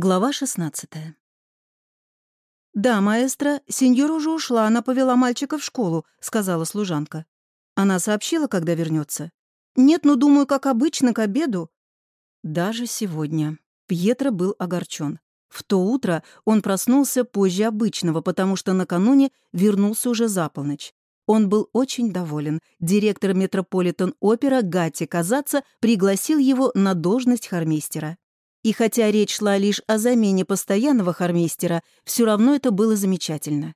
Глава 16 «Да, маэстро, сеньора уже ушла, она повела мальчика в школу», — сказала служанка. «Она сообщила, когда вернется. «Нет, ну, думаю, как обычно, к обеду». Даже сегодня Пьетро был огорчен. В то утро он проснулся позже обычного, потому что накануне вернулся уже за полночь. Он был очень доволен. Директор Метрополитен-опера Гатти Казаца пригласил его на должность хормейстера. И хотя речь шла лишь о замене постоянного хормейстера, все равно это было замечательно.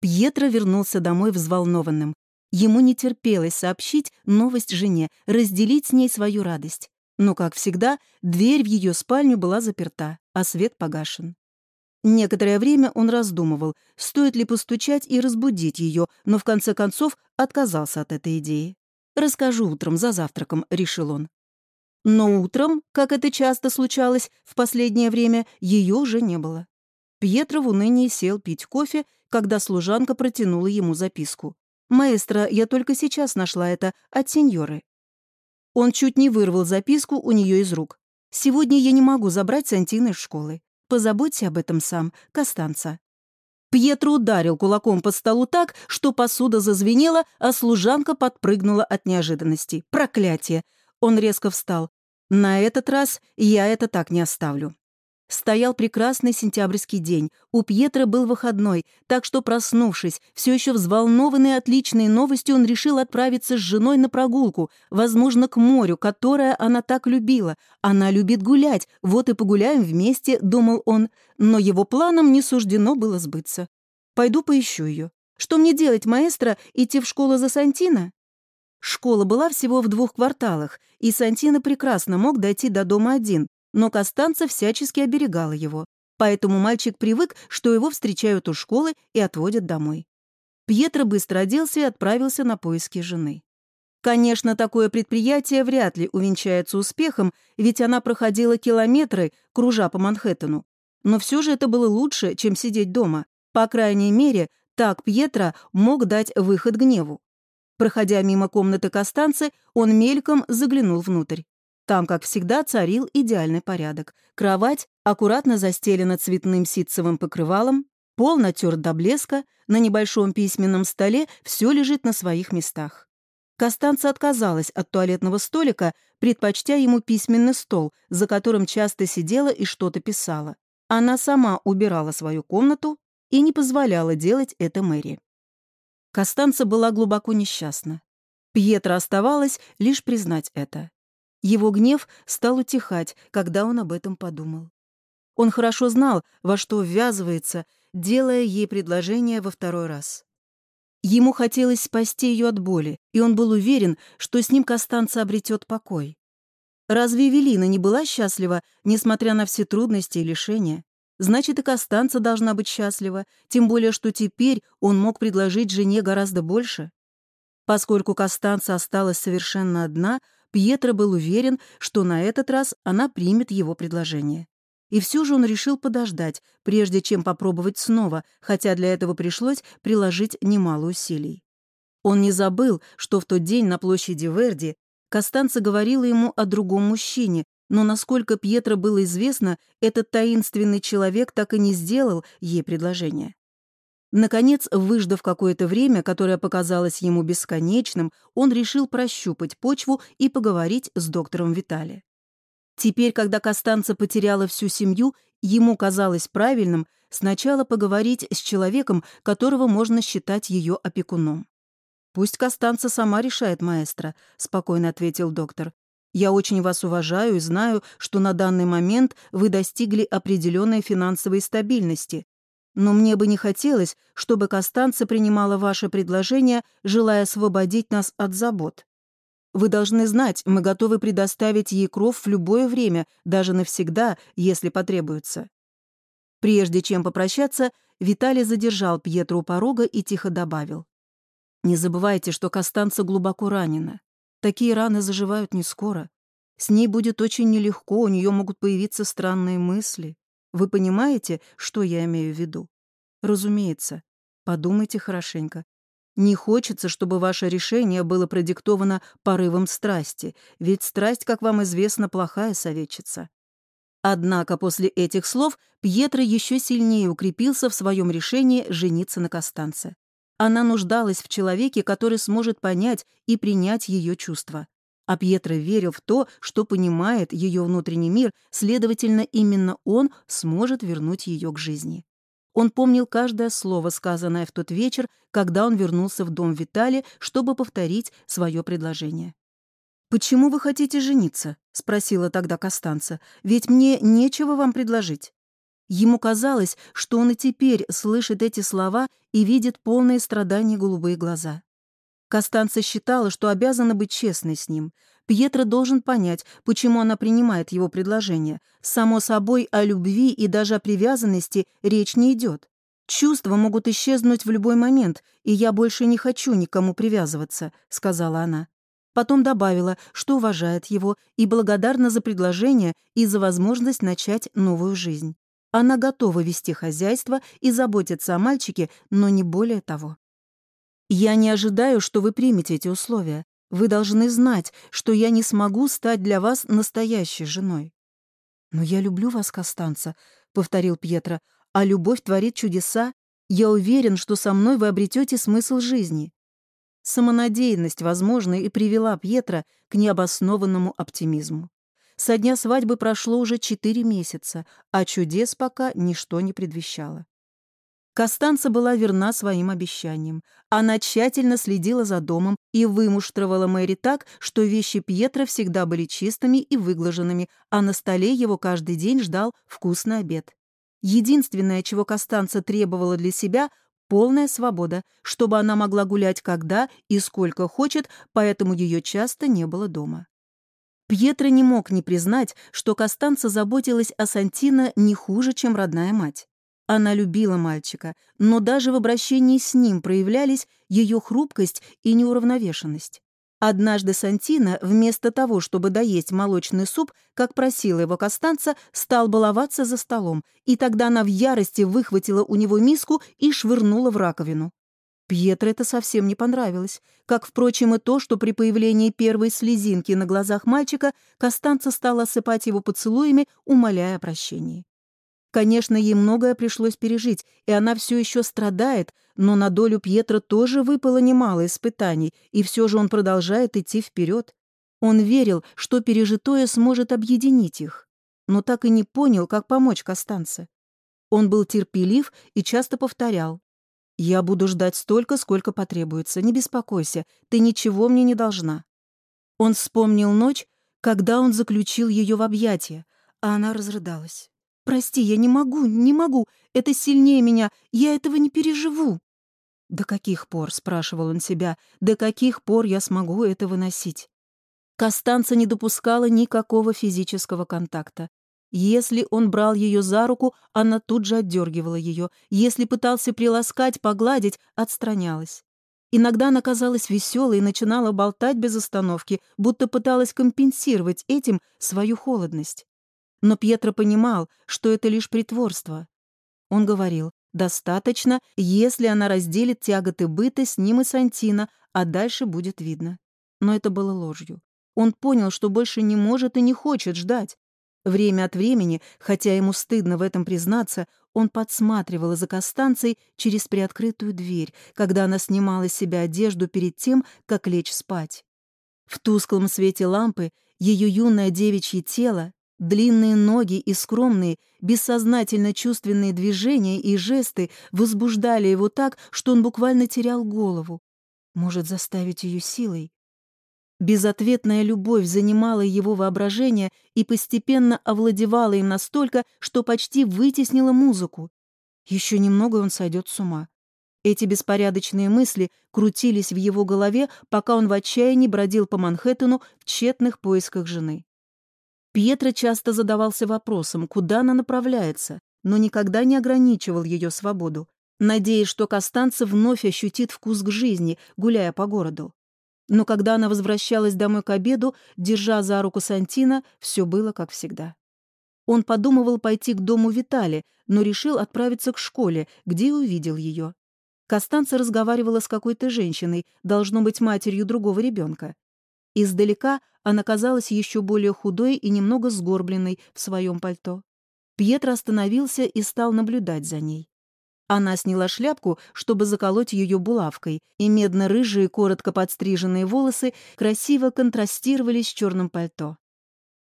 Пьетро вернулся домой взволнованным. Ему не терпелось сообщить новость жене, разделить с ней свою радость. Но, как всегда, дверь в ее спальню была заперта, а свет погашен. Некоторое время он раздумывал, стоит ли постучать и разбудить ее, но в конце концов отказался от этой идеи. «Расскажу утром за завтраком», — решил он. Но утром, как это часто случалось в последнее время, ее уже не было. Пьетро в унынии сел пить кофе, когда служанка протянула ему записку. «Маэстро, я только сейчас нашла это от сеньоры». Он чуть не вырвал записку у нее из рук. «Сегодня я не могу забрать Сантина из школы. Позаботься об этом сам, Костанца». Пьетро ударил кулаком по столу так, что посуда зазвенела, а служанка подпрыгнула от неожиданности. Проклятие! Он резко встал. «На этот раз я это так не оставлю». Стоял прекрасный сентябрьский день. У Пьетра был выходной, так что, проснувшись, все еще взволнованный отличной новостью, он решил отправиться с женой на прогулку, возможно, к морю, которое она так любила. Она любит гулять, вот и погуляем вместе, думал он, но его планам не суждено было сбыться. Пойду поищу ее. Что мне делать, маэстро, идти в школу за Сантина? Школа была всего в двух кварталах, и Сантино прекрасно мог дойти до дома один, но Костанца всячески оберегала его. Поэтому мальчик привык, что его встречают у школы и отводят домой. Пьетро быстро оделся и отправился на поиски жены. Конечно, такое предприятие вряд ли увенчается успехом, ведь она проходила километры, кружа по Манхэттену. Но все же это было лучше, чем сидеть дома. По крайней мере, так Пьетро мог дать выход гневу. Проходя мимо комнаты Костанцы, он мельком заглянул внутрь. Там, как всегда, царил идеальный порядок. Кровать аккуратно застелена цветным ситцевым покрывалом, пол натерт до блеска, на небольшом письменном столе все лежит на своих местах. Костанца отказалась от туалетного столика, предпочтя ему письменный стол, за которым часто сидела и что-то писала. Она сама убирала свою комнату и не позволяла делать это Мэри. Костанца была глубоко несчастна. Пьетро оставалось лишь признать это. Его гнев стал утихать, когда он об этом подумал. Он хорошо знал, во что ввязывается, делая ей предложение во второй раз. Ему хотелось спасти ее от боли, и он был уверен, что с ним Костанца обретет покой. Разве Эвелина не была счастлива, несмотря на все трудности и лишения? Значит, и Костанца должна быть счастлива, тем более, что теперь он мог предложить жене гораздо больше. Поскольку Костанца осталась совершенно одна, Пьетро был уверен, что на этот раз она примет его предложение. И все же он решил подождать, прежде чем попробовать снова, хотя для этого пришлось приложить немало усилий. Он не забыл, что в тот день на площади Верди Костанца говорила ему о другом мужчине, но, насколько Пьетро было известно, этот таинственный человек так и не сделал ей предложение. Наконец, выждав какое-то время, которое показалось ему бесконечным, он решил прощупать почву и поговорить с доктором Витали. Теперь, когда Костанца потеряла всю семью, ему казалось правильным сначала поговорить с человеком, которого можно считать ее опекуном. «Пусть Костанца сама решает, маэстро», — спокойно ответил доктор. Я очень вас уважаю и знаю, что на данный момент вы достигли определенной финансовой стабильности. Но мне бы не хотелось, чтобы Костанца принимала ваше предложение, желая освободить нас от забот. Вы должны знать, мы готовы предоставить ей кров в любое время, даже навсегда, если потребуется». Прежде чем попрощаться, Виталий задержал Пьетру у порога и тихо добавил. «Не забывайте, что Костанца глубоко ранена. Такие раны заживают не скоро. С ней будет очень нелегко, у нее могут появиться странные мысли. Вы понимаете, что я имею в виду? Разумеется. Подумайте хорошенько. Не хочется, чтобы ваше решение было продиктовано порывом страсти, ведь страсть, как вам известно, плохая советчица. Однако после этих слов Пьетро еще сильнее укрепился в своем решении жениться на Костанце. Она нуждалась в человеке, который сможет понять и принять ее чувства. А Пьетро верил в то, что понимает ее внутренний мир, следовательно, именно он сможет вернуть ее к жизни. Он помнил каждое слово, сказанное в тот вечер, когда он вернулся в дом Витали, чтобы повторить свое предложение. «Почему вы хотите жениться?» — спросила тогда Костанца. «Ведь мне нечего вам предложить». Ему казалось, что он и теперь слышит эти слова и видит полные страдания голубые глаза. Костанца считала, что обязана быть честной с ним. Пьетро должен понять, почему она принимает его предложение. Само собой, о любви и даже о привязанности речь не идет. «Чувства могут исчезнуть в любой момент, и я больше не хочу никому привязываться», — сказала она. Потом добавила, что уважает его и благодарна за предложение и за возможность начать новую жизнь. Она готова вести хозяйство и заботиться о мальчике, но не более того. «Я не ожидаю, что вы примете эти условия. Вы должны знать, что я не смогу стать для вас настоящей женой». «Но я люблю вас, Костанца», — повторил Пьетро, «а любовь творит чудеса. Я уверен, что со мной вы обретете смысл жизни. Самонадеянность, возможно, и привела Пьетро к необоснованному оптимизму. Со дня свадьбы прошло уже четыре месяца, а чудес пока ничто не предвещало. Костанца была верна своим обещаниям. Она тщательно следила за домом и вымуштровала Мэри так, что вещи Пьетро всегда были чистыми и выглаженными, а на столе его каждый день ждал вкусный обед. Единственное, чего Костанца требовала для себя, полная свобода, чтобы она могла гулять когда и сколько хочет, поэтому ее часто не было дома. Пьетро не мог не признать, что Костанца заботилась о Сантино не хуже, чем родная мать. Она любила мальчика, но даже в обращении с ним проявлялись ее хрупкость и неуравновешенность. Однажды Сантина, вместо того, чтобы доесть молочный суп, как просила его Костанца, стал баловаться за столом, и тогда она в ярости выхватила у него миску и швырнула в раковину. Пьетро это совсем не понравилось, как, впрочем, и то, что при появлении первой слезинки на глазах мальчика Костанца стала осыпать его поцелуями, умоляя о прощении. Конечно, ей многое пришлось пережить, и она все еще страдает, но на долю Пьетро тоже выпало немало испытаний, и все же он продолжает идти вперед. Он верил, что пережитое сможет объединить их, но так и не понял, как помочь Костанце. Он был терпелив и часто повторял. «Я буду ждать столько, сколько потребуется, не беспокойся, ты ничего мне не должна». Он вспомнил ночь, когда он заключил ее в объятия, а она разрыдалась. Прости, я не могу, не могу. Это сильнее меня. Я этого не переживу. До каких пор, спрашивал он себя, до каких пор я смогу это выносить? Костанца не допускала никакого физического контакта. Если он брал ее за руку, она тут же отдергивала ее. Если пытался приласкать, погладить, отстранялась. Иногда она казалась веселой и начинала болтать без остановки, будто пыталась компенсировать этим свою холодность. Но Пьетро понимал, что это лишь притворство. Он говорил, достаточно, если она разделит тяготы быта с ним и Сантино, а дальше будет видно. Но это было ложью. Он понял, что больше не может и не хочет ждать. Время от времени, хотя ему стыдно в этом признаться, он подсматривал за Костанцей через приоткрытую дверь, когда она снимала с себя одежду перед тем, как лечь спать. В тусклом свете лампы ее юное девичье тело, Длинные ноги и скромные, бессознательно чувственные движения и жесты возбуждали его так, что он буквально терял голову. Может, заставить ее силой? Безответная любовь занимала его воображение и постепенно овладевала им настолько, что почти вытеснила музыку. Еще немного он сойдет с ума. Эти беспорядочные мысли крутились в его голове, пока он в отчаянии бродил по Манхэттену в тщетных поисках жены. Пьетро часто задавался вопросом, куда она направляется, но никогда не ограничивал ее свободу, надеясь, что Костанца вновь ощутит вкус к жизни, гуляя по городу. Но когда она возвращалась домой к обеду, держа за руку Сантина, все было как всегда. Он подумывал пойти к дому Витали, но решил отправиться к школе, где увидел ее. Костанца разговаривала с какой-то женщиной, должно быть матерью другого ребенка. Издалека она казалась еще более худой и немного сгорбленной в своем пальто. Пьетро остановился и стал наблюдать за ней. Она сняла шляпку, чтобы заколоть ее булавкой, и медно-рыжие, коротко подстриженные волосы красиво контрастировали с черным пальто.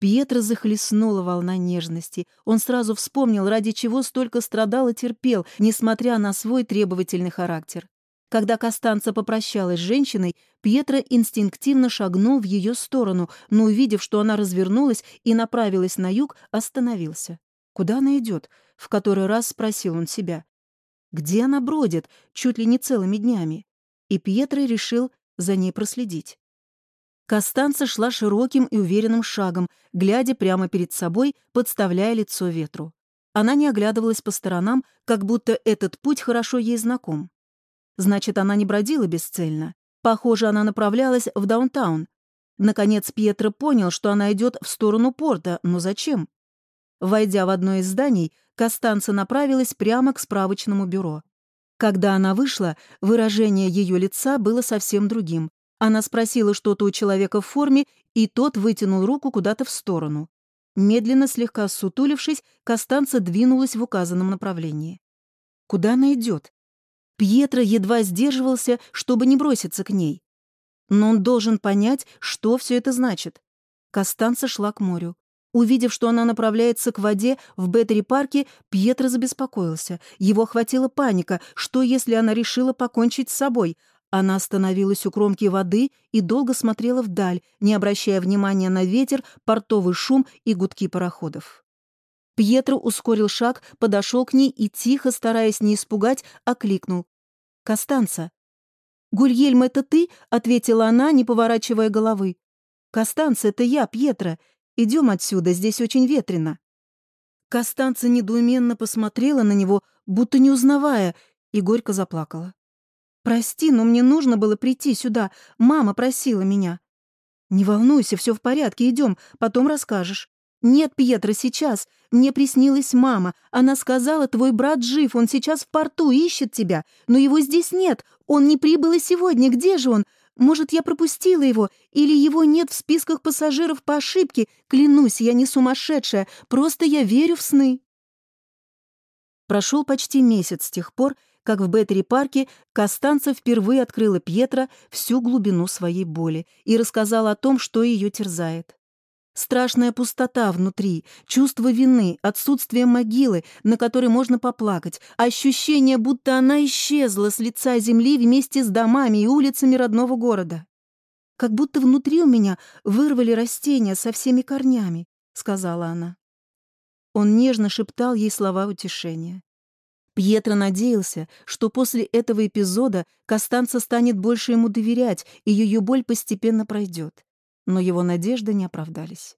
Пьетро захлестнула волна нежности. Он сразу вспомнил, ради чего столько страдал и терпел, несмотря на свой требовательный характер. Когда Костанца попрощалась с женщиной, Пьетро инстинктивно шагнул в ее сторону, но, увидев, что она развернулась и направилась на юг, остановился. Куда она идет? В который раз спросил он себя. Где она бродит, чуть ли не целыми днями? И Пьетро решил за ней проследить. Костанца шла широким и уверенным шагом, глядя прямо перед собой, подставляя лицо ветру. Она не оглядывалась по сторонам, как будто этот путь хорошо ей знаком. Значит, она не бродила бесцельно. Похоже, она направлялась в даунтаун. Наконец Пьетро понял, что она идет в сторону порта, но зачем? Войдя в одно из зданий, Костанца направилась прямо к справочному бюро. Когда она вышла, выражение ее лица было совсем другим. Она спросила что-то у человека в форме, и тот вытянул руку куда-то в сторону. Медленно, слегка сутулившись, Костанца двинулась в указанном направлении. Куда она идет? Пьетро едва сдерживался, чтобы не броситься к ней. Но он должен понять, что все это значит. Костанца шла к морю. Увидев, что она направляется к воде в Беттери-парке, Пьетро забеспокоился. Его охватила паника. Что, если она решила покончить с собой? Она остановилась у кромки воды и долго смотрела вдаль, не обращая внимания на ветер, портовый шум и гудки пароходов. Пьетро ускорил шаг, подошел к ней и, тихо, стараясь не испугать, окликнул. «Костанца». «Гульельм, это ты?» — ответила она, не поворачивая головы. «Костанца, это я, Пьетро. Идем отсюда, здесь очень ветрено». Костанца недоуменно посмотрела на него, будто не узнавая, и горько заплакала. «Прости, но мне нужно было прийти сюда. Мама просила меня». «Не волнуйся, все в порядке, идем, потом расскажешь». «Нет, Пьетро, сейчас. Мне приснилась мама. Она сказала, твой брат жив, он сейчас в порту, ищет тебя. Но его здесь нет. Он не прибыл и сегодня. Где же он? Может, я пропустила его? Или его нет в списках пассажиров по ошибке? Клянусь, я не сумасшедшая. Просто я верю в сны». Прошел почти месяц с тех пор, как в Беттери-парке Костанца впервые открыла Пьетро всю глубину своей боли и рассказала о том, что ее терзает. Страшная пустота внутри, чувство вины, отсутствие могилы, на которой можно поплакать, ощущение, будто она исчезла с лица земли вместе с домами и улицами родного города. «Как будто внутри у меня вырвали растения со всеми корнями», — сказала она. Он нежно шептал ей слова утешения. Пьетро надеялся, что после этого эпизода Костанца станет больше ему доверять, и ее боль постепенно пройдет. Но его надежды не оправдались.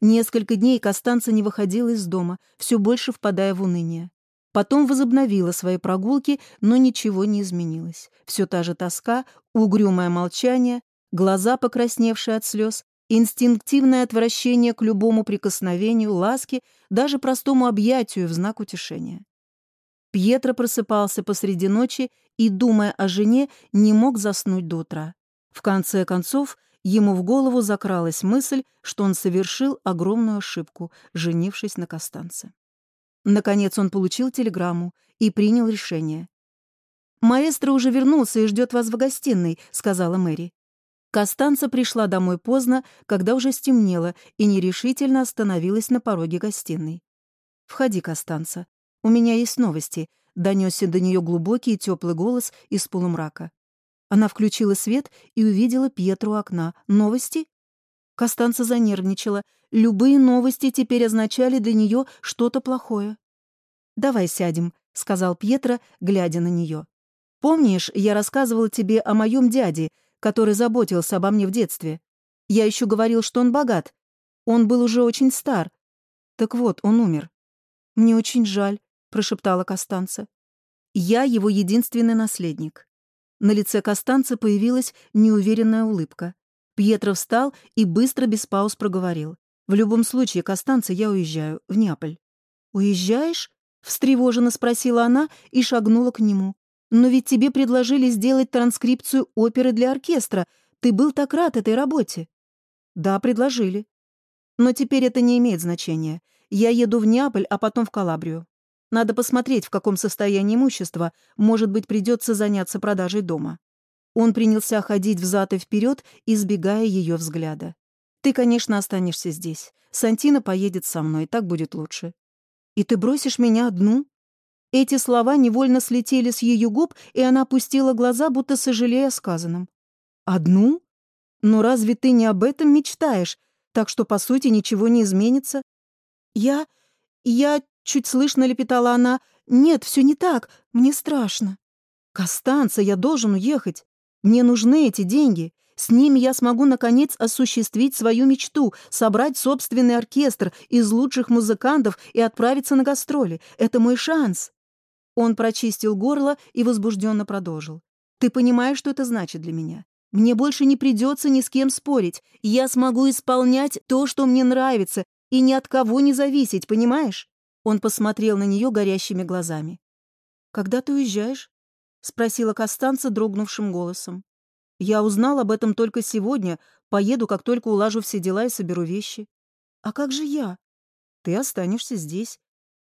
Несколько дней Костанца не выходила из дома, все больше впадая в уныние. Потом возобновила свои прогулки, но ничего не изменилось. Все та же тоска, угрюмое молчание, глаза, покрасневшие от слез, инстинктивное отвращение к любому прикосновению, ласке, даже простому объятию в знак утешения. Пьетро просыпался посреди ночи и, думая о жене, не мог заснуть до утра. В конце концов, ему в голову закралась мысль, что он совершил огромную ошибку, женившись на Костанце. Наконец он получил телеграмму и принял решение. «Маэстро уже вернулся и ждет вас в гостиной», — сказала Мэри. Костанца пришла домой поздно, когда уже стемнело, и нерешительно остановилась на пороге гостиной. «Входи, Костанца», «У меня есть новости», — донесся до нее глубокий и теплый голос из полумрака. Она включила свет и увидела Пьетру у окна. «Новости?» Костанца занервничала. Любые новости теперь означали для нее что-то плохое. «Давай сядем», — сказал Пьетро, глядя на нее. «Помнишь, я рассказывал тебе о моем дяде, который заботился обо мне в детстве? Я еще говорил, что он богат. Он был уже очень стар. Так вот, он умер. Мне очень жаль прошептала Костанца. «Я его единственный наследник». На лице Костанца появилась неуверенная улыбка. Пьетро встал и быстро, без пауз проговорил. «В любом случае, Костанца, я уезжаю, в Неаполь». «Уезжаешь?» — встревоженно спросила она и шагнула к нему. «Но ведь тебе предложили сделать транскрипцию оперы для оркестра. Ты был так рад этой работе. Да, предложили. Но теперь это не имеет значения. Я еду в Неаполь, а потом в Калабрию. Надо посмотреть, в каком состоянии имущество. Может быть, придется заняться продажей дома. Он принялся ходить взад и вперед, избегая ее взгляда. «Ты, конечно, останешься здесь. Сантина поедет со мной, так будет лучше». «И ты бросишь меня одну?» Эти слова невольно слетели с ее губ, и она опустила глаза, будто сожалея о сказанном. «Одну? Но разве ты не об этом мечтаешь? Так что, по сути, ничего не изменится?» «Я... я...» — чуть слышно лепетала она. «Нет, все не так. Мне страшно». «Костанца, я должен уехать. Мне нужны эти деньги. С ними я смогу, наконец, осуществить свою мечту, собрать собственный оркестр из лучших музыкантов и отправиться на гастроли. Это мой шанс». Он прочистил горло и возбужденно продолжил. «Ты понимаешь, что это значит для меня? Мне больше не придется ни с кем спорить. Я смогу исполнять то, что мне нравится, и ни от кого не зависеть, понимаешь?» Он посмотрел на нее горящими глазами. «Когда ты уезжаешь?» — спросила Костанца дрогнувшим голосом. «Я узнал об этом только сегодня. Поеду, как только улажу все дела и соберу вещи». «А как же я?» «Ты останешься здесь.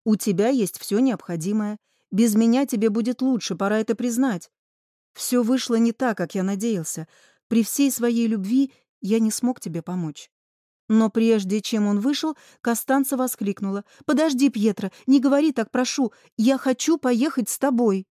У тебя есть все необходимое. Без меня тебе будет лучше, пора это признать. Все вышло не так, как я надеялся. При всей своей любви я не смог тебе помочь. Но прежде чем он вышел, Костанца воскликнула. «Подожди, Пьетро, не говори так, прошу. Я хочу поехать с тобой».